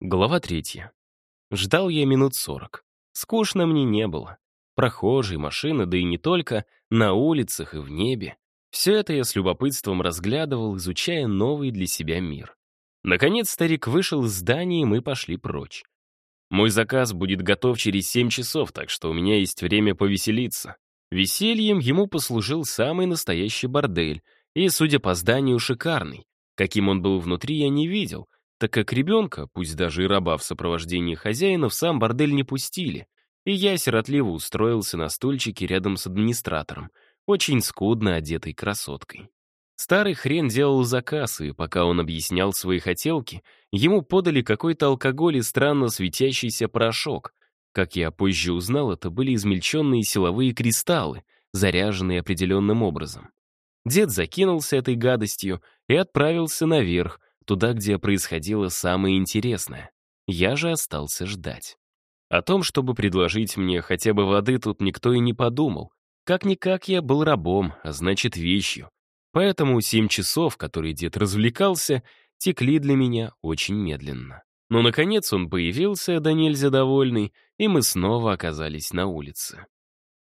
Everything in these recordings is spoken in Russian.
Глава третья. Ждал я минут сорок. Скучно мне не было. Прохожие, машины, да и не только, на улицах и в небе. Все это я с любопытством разглядывал, изучая новый для себя мир. Наконец старик вышел из здания, и мы пошли прочь. Мой заказ будет готов через семь часов, так что у меня есть время повеселиться. Весельем ему послужил самый настоящий бордель, и, судя по зданию, шикарный. Каким он был внутри, я не видел — так как ребенка, пусть даже и раба в сопровождении хозяина, в сам бордель не пустили, и я сиротливо устроился на стульчике рядом с администратором, очень скудно одетой красоткой. Старый хрен делал заказ, и пока он объяснял свои хотелки, ему подали какой-то алкоголь и странно светящийся порошок. Как я позже узнал, это были измельченные силовые кристаллы, заряженные определенным образом. Дед закинулся этой гадостью и отправился наверх, туда, где происходило самое интересное. Я же остался ждать. О том, чтобы предложить мне хотя бы воды, тут никто и не подумал. Как-никак я был рабом, а значит вещью. Поэтому семь часов, которые дед развлекался, текли для меня очень медленно. Но, наконец, он появился, да нельзя довольный, и мы снова оказались на улице.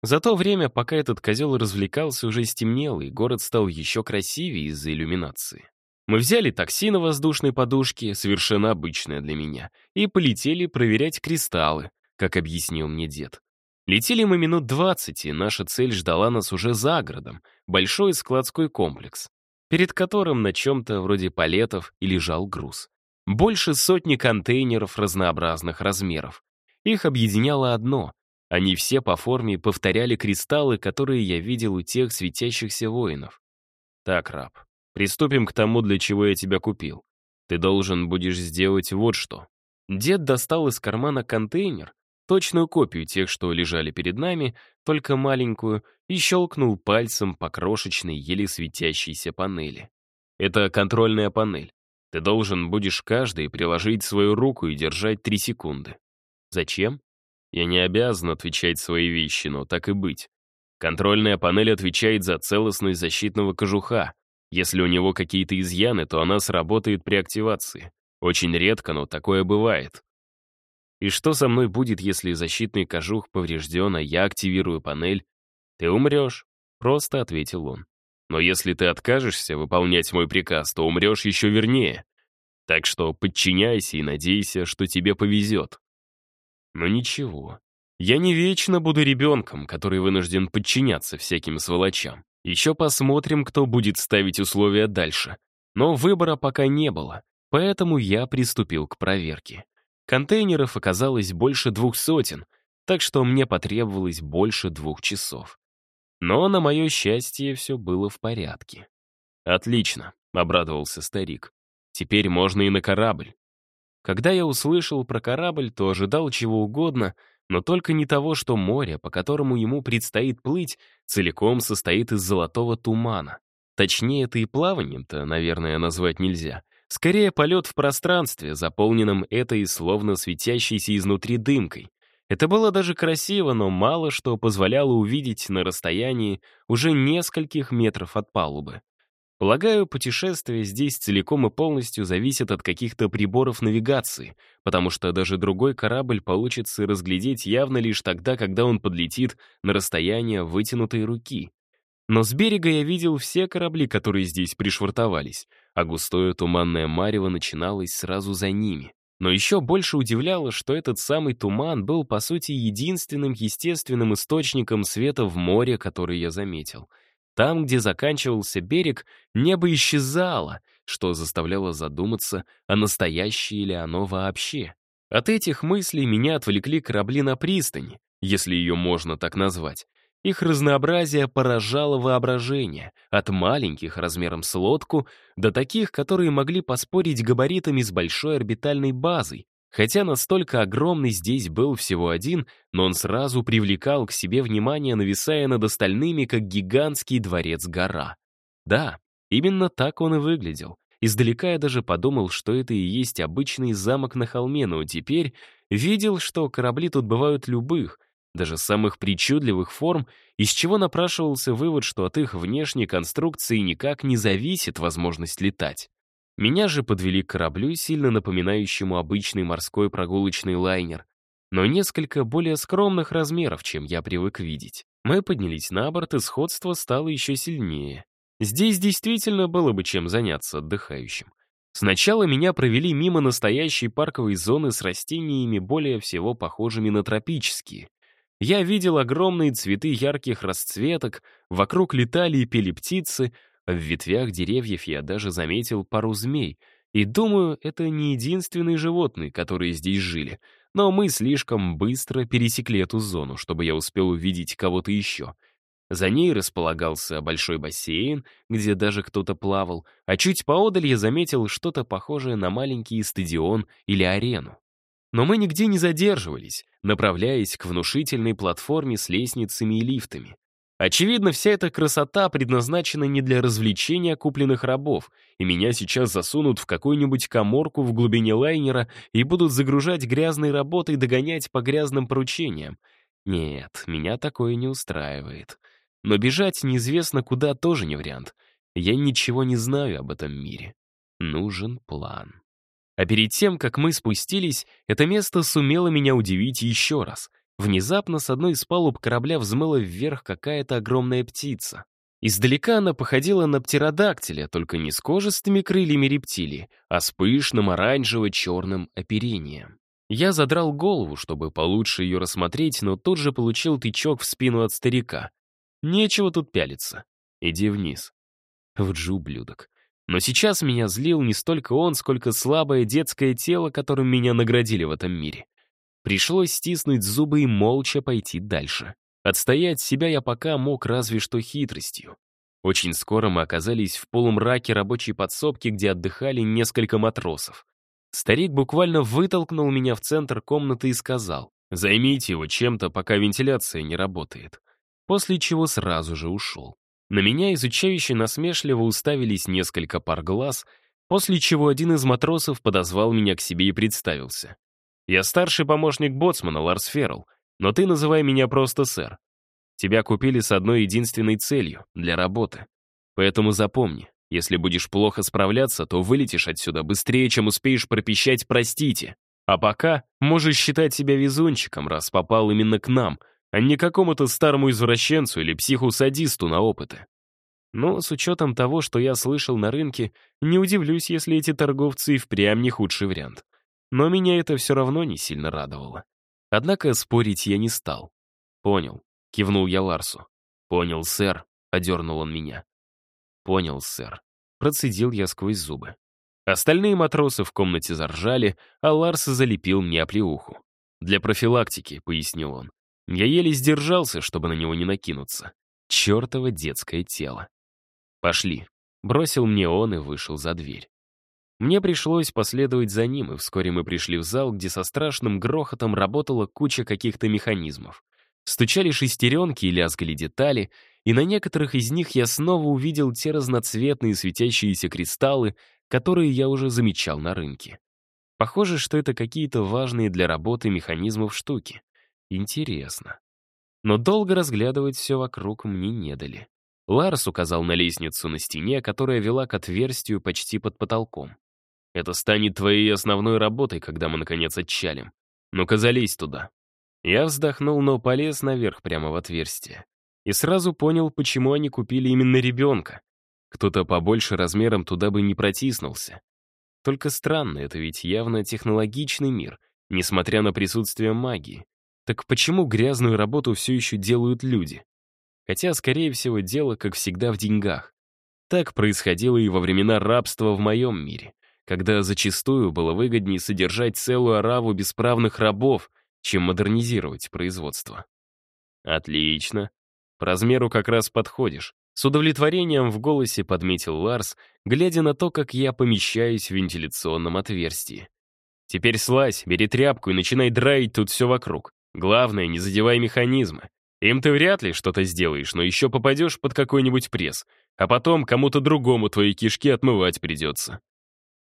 За то время, пока этот козел развлекался, уже стемнело, и город стал еще красивее из-за иллюминации. Мы взяли такси на воздушной подушке, совершенно обычное для меня, и полетели проверять кристаллы, как объяснил мне дед. Летели мы минут двадцать, и наша цель ждала нас уже за городом, большой складской комплекс, перед которым на чем-то вроде палетов и лежал груз. Больше сотни контейнеров разнообразных размеров. Их объединяло одно — они все по форме повторяли кристаллы, которые я видел у тех светящихся воинов. Так, раб, Приступим к тому, для чего я тебя купил. Ты должен будешь сделать вот что». Дед достал из кармана контейнер, точную копию тех, что лежали перед нами, только маленькую, и щелкнул пальцем по крошечной, еле светящейся панели. Это контрольная панель. Ты должен будешь каждый приложить свою руку и держать три секунды. Зачем? Я не обязан отвечать свои вещи, но так и быть. Контрольная панель отвечает за целостность защитного кожуха, если у него какие-то изъяны, то она сработает при активации. Очень редко, но такое бывает. И что со мной будет, если защитный кожух поврежден, а я активирую панель? Ты умрешь, просто ответил он. Но если ты откажешься выполнять мой приказ, то умрешь еще вернее. Так что подчиняйся и надейся, что тебе повезет. Но ничего. Я не вечно буду ребенком, который вынужден подчиняться всяким сволочам. Еще посмотрим, кто будет ставить условия дальше. Но выбора пока не было, поэтому я приступил к проверке. Контейнеров оказалось больше двух сотен, так что мне потребовалось больше двух часов. Но, на мое счастье, все было в порядке. «Отлично», — обрадовался старик. «Теперь можно и на корабль». Когда я услышал про корабль, то ожидал чего угодно — но только не того, что море, по которому ему предстоит плыть, целиком состоит из золотого тумана. Точнее, это и плаванием-то, наверное, назвать нельзя. Скорее, полет в пространстве, заполненном этой словно светящейся изнутри дымкой. Это было даже красиво, но мало что позволяло увидеть на расстоянии уже нескольких метров от палубы. Полагаю, путешествие здесь целиком и полностью зависит от каких-то приборов навигации, потому что даже другой корабль получится разглядеть явно лишь тогда, когда он подлетит на расстояние вытянутой руки. Но с берега я видел все корабли, которые здесь пришвартовались, а густое туманное марево начиналось сразу за ними. Но еще больше удивляло, что этот самый туман был, по сути, единственным естественным источником света в море, который я заметил — там, где заканчивался берег, небо исчезало, что заставляло задуматься, а настоящее ли оно вообще. От этих мыслей меня отвлекли корабли на пристани, если ее можно так назвать. Их разнообразие поражало воображение, от маленьких размером с лодку до таких, которые могли поспорить габаритами с большой орбитальной базой, Хотя настолько огромный здесь был всего один, но он сразу привлекал к себе внимание, нависая над остальными, как гигантский дворец-гора. Да, именно так он и выглядел. Издалека я даже подумал, что это и есть обычный замок на холме, но теперь видел, что корабли тут бывают любых, даже самых причудливых форм, из чего напрашивался вывод, что от их внешней конструкции никак не зависит возможность летать. Меня же подвели к кораблю, сильно напоминающему обычный морской прогулочный лайнер, но несколько более скромных размеров, чем я привык видеть. Мы поднялись на борт, и сходство стало еще сильнее. Здесь действительно было бы чем заняться отдыхающим. Сначала меня провели мимо настоящей парковой зоны с растениями, более всего похожими на тропические. Я видел огромные цветы ярких расцветок, вокруг летали и пели птицы, в ветвях деревьев я даже заметил пару змей. И думаю, это не единственные животные, которые здесь жили. Но мы слишком быстро пересекли эту зону, чтобы я успел увидеть кого-то еще — за ней располагался большой бассейн, где даже кто-то плавал, а чуть поодаль я заметил что-то похожее на маленький стадион или арену. Но мы нигде не задерживались, направляясь к внушительной платформе с лестницами и лифтами. Очевидно, вся эта красота предназначена не для развлечения купленных рабов, и меня сейчас засунут в какую-нибудь коморку в глубине лайнера и будут загружать грязной работой догонять по грязным поручениям. Нет, меня такое не устраивает. Но бежать неизвестно куда тоже не вариант. Я ничего не знаю об этом мире. Нужен план. А перед тем, как мы спустились, это место сумело меня удивить еще раз. Внезапно с одной из палуб корабля взмыла вверх какая-то огромная птица. Издалека она походила на птеродактиля, только не с кожистыми крыльями рептилии, а с пышным оранжево-черным оперением. Я задрал голову, чтобы получше ее рассмотреть, но тут же получил тычок в спину от старика. Нечего тут пялиться. Иди вниз. Вот же ублюдок. Но сейчас меня злил не столько он, сколько слабое детское тело, которым меня наградили в этом мире. Пришлось стиснуть зубы и молча пойти дальше. Отстоять себя я пока мог разве что хитростью. Очень скоро мы оказались в полумраке рабочей подсобки, где отдыхали несколько матросов. Старик буквально вытолкнул меня в центр комнаты и сказал, «Займите его чем-то, пока вентиляция не работает» после чего сразу же ушел. На меня изучающе насмешливо уставились несколько пар глаз, после чего один из матросов подозвал меня к себе и представился. «Я старший помощник боцмана, Ларс Феррелл, но ты называй меня просто сэр. Тебя купили с одной единственной целью — для работы. Поэтому запомни, если будешь плохо справляться, то вылетишь отсюда быстрее, чем успеешь пропищать «простите». А пока можешь считать себя везунчиком, раз попал именно к нам — а не какому-то старому извращенцу или психу-садисту на опыты. Но с учетом того, что я слышал на рынке, не удивлюсь, если эти торговцы и впрямь не худший вариант. Но меня это все равно не сильно радовало. Однако спорить я не стал. «Понял», — кивнул я Ларсу. «Понял, сэр», — одернул он меня. «Понял, сэр», — процедил я сквозь зубы. Остальные матросы в комнате заржали, а Ларс залепил мне оплеуху. «Для профилактики», — пояснил он. Я еле сдержался, чтобы на него не накинуться. Чёртово детское тело. «Пошли», — бросил мне он и вышел за дверь. Мне пришлось последовать за ним, и вскоре мы пришли в зал, где со страшным грохотом работала куча каких-то механизмов. Стучали шестеренки и лязгали детали, и на некоторых из них я снова увидел те разноцветные светящиеся кристаллы, которые я уже замечал на рынке. Похоже, что это какие-то важные для работы механизмов штуки. Интересно. Но долго разглядывать все вокруг мне не дали. Ларс указал на лестницу на стене, которая вела к отверстию почти под потолком. «Это станет твоей основной работой, когда мы, наконец, отчалим. Ну-ка, залезь туда». Я вздохнул, но полез наверх прямо в отверстие. И сразу понял, почему они купили именно ребенка. Кто-то побольше размером туда бы не протиснулся. Только странно, это ведь явно технологичный мир, несмотря на присутствие магии. Так почему грязную работу все еще делают люди? Хотя, скорее всего, дело, как всегда, в деньгах. Так происходило и во времена рабства в моем мире, когда зачастую было выгоднее содержать целую ораву бесправных рабов, чем модернизировать производство. Отлично. По размеру как раз подходишь. С удовлетворением в голосе подметил Ларс, глядя на то, как я помещаюсь в вентиляционном отверстии. Теперь слазь, бери тряпку и начинай драить тут все вокруг. Главное, не задевай механизмы. Им ты вряд ли что-то сделаешь, но еще попадешь под какой-нибудь пресс, а потом кому-то другому твои кишки отмывать придется.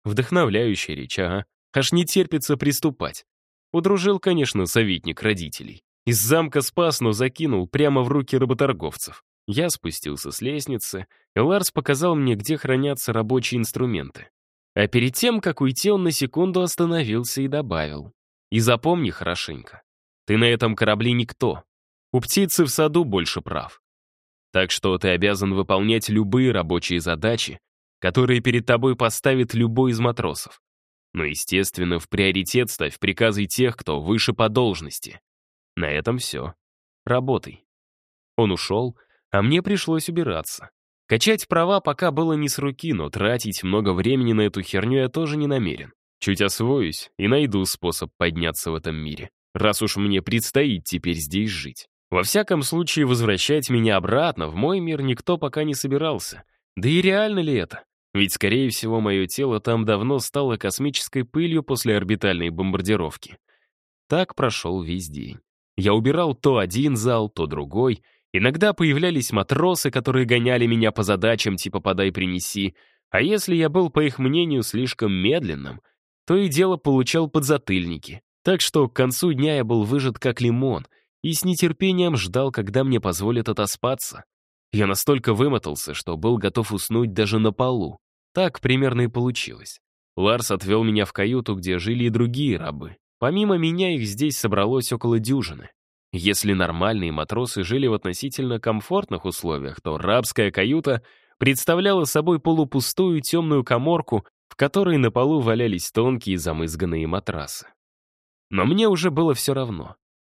Вдохновляющая речь, ага. Аж не терпится приступать. Удружил, конечно, советник родителей. Из замка спас, но закинул прямо в руки работорговцев. Я спустился с лестницы, и Ларс показал мне, где хранятся рабочие инструменты. А перед тем, как уйти, он на секунду остановился и добавил. «И запомни хорошенько, ты на этом корабле никто. У птицы в саду больше прав. Так что ты обязан выполнять любые рабочие задачи, которые перед тобой поставит любой из матросов. Но, естественно, в приоритет ставь приказы тех, кто выше по должности. На этом все. Работай. Он ушел, а мне пришлось убираться. Качать права пока было не с руки, но тратить много времени на эту херню я тоже не намерен. Чуть освоюсь и найду способ подняться в этом мире, раз уж мне предстоит теперь здесь жить. Во всяком случае, возвращать меня обратно в мой мир никто пока не собирался. Да и реально ли это? Ведь, скорее всего, мое тело там давно стало космической пылью после орбитальной бомбардировки. Так прошел весь день. Я убирал то один зал, то другой. Иногда появлялись матросы, которые гоняли меня по задачам типа «подай, принеси». А если я был, по их мнению, слишком медленным, то и дело получал подзатыльники. Так что к концу дня я был выжат как лимон и с нетерпением ждал, когда мне позволят отоспаться. Я настолько вымотался, что был готов уснуть даже на полу. Так примерно и получилось. Ларс отвел меня в каюту, где жили и другие рабы. Помимо меня их здесь собралось около дюжины. Если нормальные матросы жили в относительно комфортных условиях, то рабская каюта представляла собой полупустую темную коморку, в которой на полу валялись тонкие замызганные матрасы. Но мне уже было все равно.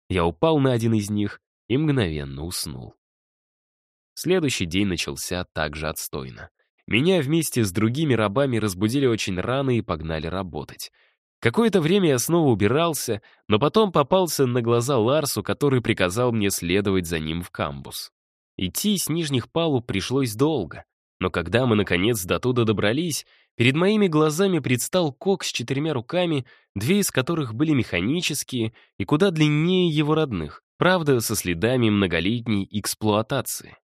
Я упал на один из них и мгновенно уснул. Следующий день начался также отстойно. Меня вместе с другими рабами разбудили очень рано и погнали работать. Какое-то время я снова убирался, но потом попался на глаза Ларсу, который приказал мне следовать за ним в камбус. Идти с нижних палуб пришлось долго, но когда мы, наконец, до туда добрались, перед моими глазами предстал кок с четырьмя руками, две из которых были механические и куда длиннее его родных, правда, со следами многолетней эксплуатации.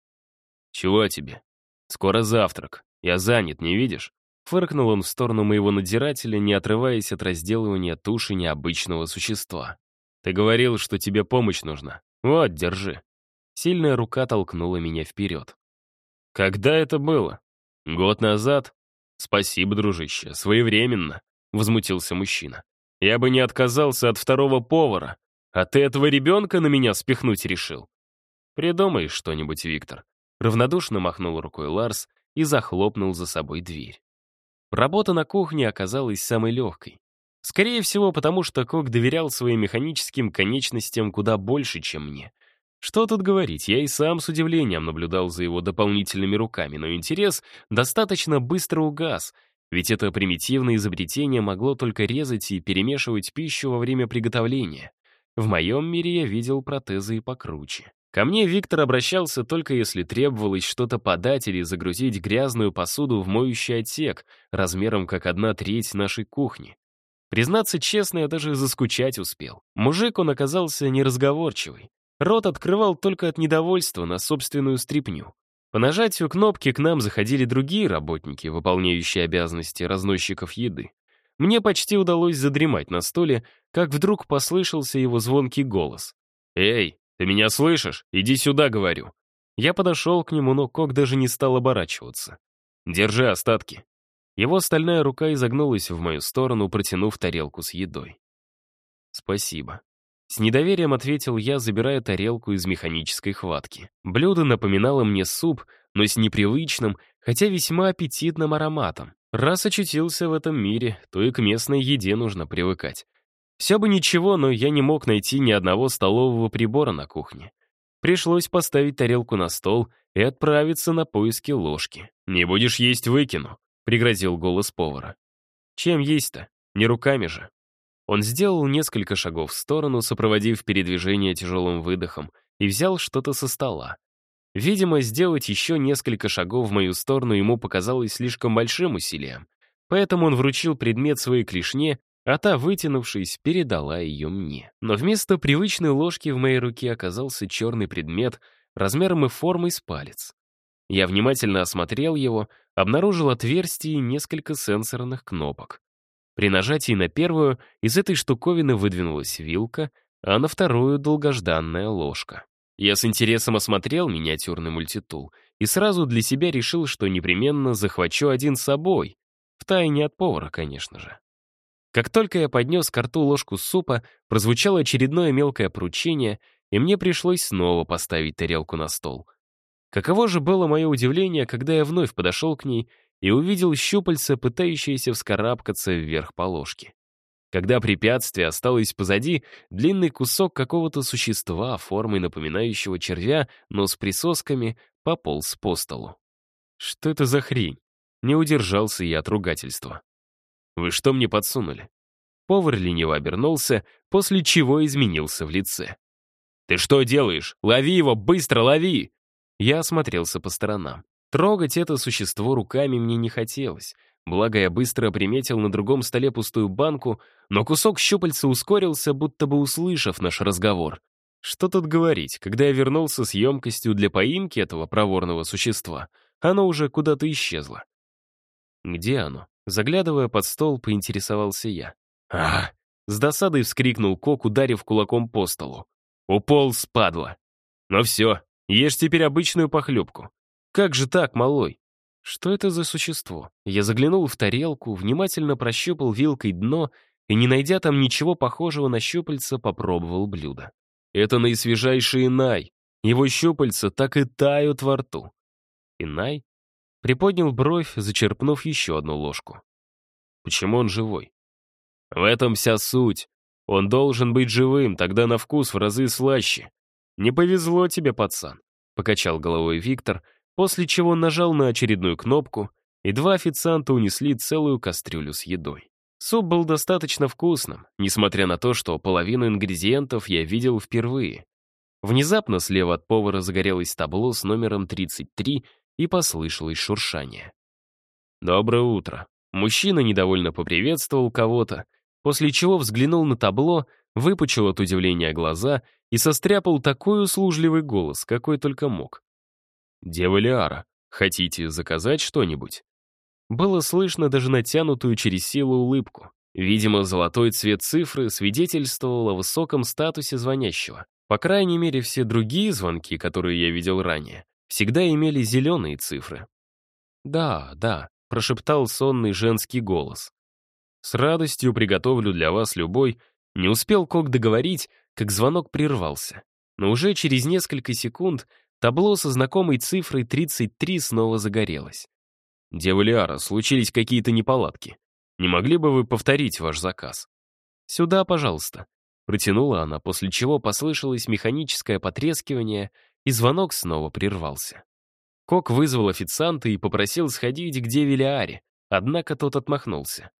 «Чего тебе? Скоро завтрак. Я занят, не видишь?» Фыркнул он в сторону моего надзирателя, не отрываясь от разделывания туши необычного существа. «Ты говорил, что тебе помощь нужна. Вот, держи». Сильная рука толкнула меня вперед. «Когда это было? Год назад?» «Спасибо, дружище, своевременно», — возмутился мужчина. «Я бы не отказался от второго повара, а ты этого ребенка на меня спихнуть решил?» «Придумай что-нибудь, Виктор», Равнодушно махнул рукой Ларс и захлопнул за собой дверь. Работа на кухне оказалась самой легкой. Скорее всего, потому что Кок доверял своим механическим конечностям куда больше, чем мне. Что тут говорить, я и сам с удивлением наблюдал за его дополнительными руками, но интерес достаточно быстро угас, ведь это примитивное изобретение могло только резать и перемешивать пищу во время приготовления. В моем мире я видел протезы и покруче. Ко мне Виктор обращался только если требовалось что-то подать или загрузить грязную посуду в моющий отсек, размером как одна треть нашей кухни. Признаться честно, я даже заскучать успел. Мужик он оказался неразговорчивый. Рот открывал только от недовольства на собственную стряпню. По нажатию кнопки к нам заходили другие работники, выполняющие обязанности разносчиков еды. Мне почти удалось задремать на столе, как вдруг послышался его звонкий голос. «Эй, «Ты меня слышишь? Иди сюда, говорю». Я подошел к нему, но Кок даже не стал оборачиваться. «Держи остатки». Его стальная рука изогнулась в мою сторону, протянув тарелку с едой. «Спасибо». С недоверием ответил я, забирая тарелку из механической хватки. Блюдо напоминало мне суп, но с непривычным, хотя весьма аппетитным ароматом. Раз очутился в этом мире, то и к местной еде нужно привыкать. Все бы ничего, но я не мог найти ни одного столового прибора на кухне. Пришлось поставить тарелку на стол и отправиться на поиски ложки. «Не будешь есть, выкину», — пригрозил голос повара. «Чем есть-то? Не руками же». Он сделал несколько шагов в сторону, сопроводив передвижение тяжелым выдохом, и взял что-то со стола. Видимо, сделать еще несколько шагов в мою сторону ему показалось слишком большим усилием, поэтому он вручил предмет своей клешне а та, вытянувшись, передала ее мне. Но вместо привычной ложки в моей руке оказался черный предмет размером и формой с палец. Я внимательно осмотрел его, обнаружил отверстие и несколько сенсорных кнопок. При нажатии на первую из этой штуковины выдвинулась вилка, а на вторую — долгожданная ложка. Я с интересом осмотрел миниатюрный мультитул и сразу для себя решил, что непременно захвачу один с собой, Втайне от повара, конечно же. Как только я поднес к рту ложку супа, прозвучало очередное мелкое поручение, и мне пришлось снова поставить тарелку на стол. Каково же было мое удивление, когда я вновь подошел к ней и увидел щупальца, пытающиеся вскарабкаться вверх по ложке. Когда препятствие осталось позади, длинный кусок какого-то существа, формой напоминающего червя, но с присосками, пополз по столу. Что это за хрень? Не удержался я от ругательства. «Вы что мне подсунули?» Повар лениво обернулся, после чего изменился в лице. «Ты что делаешь? Лови его, быстро лови!» Я осмотрелся по сторонам. Трогать это существо руками мне не хотелось, благо я быстро приметил на другом столе пустую банку, но кусок щупальца ускорился, будто бы услышав наш разговор. Что тут говорить, когда я вернулся с емкостью для поимки этого проворного существа, оно уже куда-то исчезло. Где оно? Заглядывая под стол, поинтересовался я. а С досадой вскрикнул Кок, ударив кулаком по столу. «Уполз, падла! Ну все, ешь теперь обычную похлебку. Как же так, малой? Что это за существо? Я заглянул в тарелку, внимательно прощупал вилкой дно и, не найдя там ничего похожего на щупальца, попробовал блюдо. Это наисвежайший Инай. Его щупальца так и тают во рту. Инай? Приподнял бровь, зачерпнув еще одну ложку. Почему он живой? В этом вся суть. Он должен быть живым, тогда на вкус в разы слаще. Не повезло тебе, пацан, покачал головой Виктор, после чего нажал на очередную кнопку, и два официанта унесли целую кастрюлю с едой. Суп был достаточно вкусным, несмотря на то, что половину ингредиентов я видел впервые. Внезапно слева от повара загорелось табло с номером 33 и послышалось шуршание. «Доброе утро». Мужчина недовольно поприветствовал кого-то, после чего взглянул на табло, выпучил от удивления глаза и состряпал такой услужливый голос, какой только мог. «Дева Лиара, хотите заказать что-нибудь?» Было слышно даже натянутую через силу улыбку. Видимо, золотой цвет цифры свидетельствовал о высоком статусе звонящего. По крайней мере, все другие звонки, которые я видел ранее, всегда имели зеленые цифры. «Да, да», — прошептал сонный женский голос. «С радостью приготовлю для вас любой». Не успел Кок договорить, как звонок прервался. Но уже через несколько секунд Табло со знакомой цифрой 33 снова загорелось. «Дева случились какие-то неполадки. Не могли бы вы повторить ваш заказ?» «Сюда, пожалуйста», — протянула она, после чего послышалось механическое потрескивание, и звонок снова прервался. Кок вызвал официанта и попросил сходить к Деве Лиаре, однако тот отмахнулся.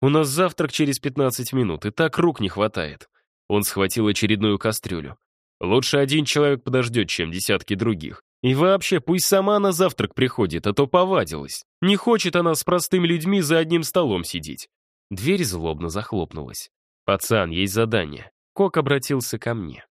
«У нас завтрак через 15 минут, и так рук не хватает». Он схватил очередную кастрюлю. Лучше один человек подождет, чем десятки других. И вообще, пусть сама на завтрак приходит, а то повадилась. Не хочет она с простыми людьми за одним столом сидеть. Дверь злобно захлопнулась. «Пацан, есть задание». Кок обратился ко мне.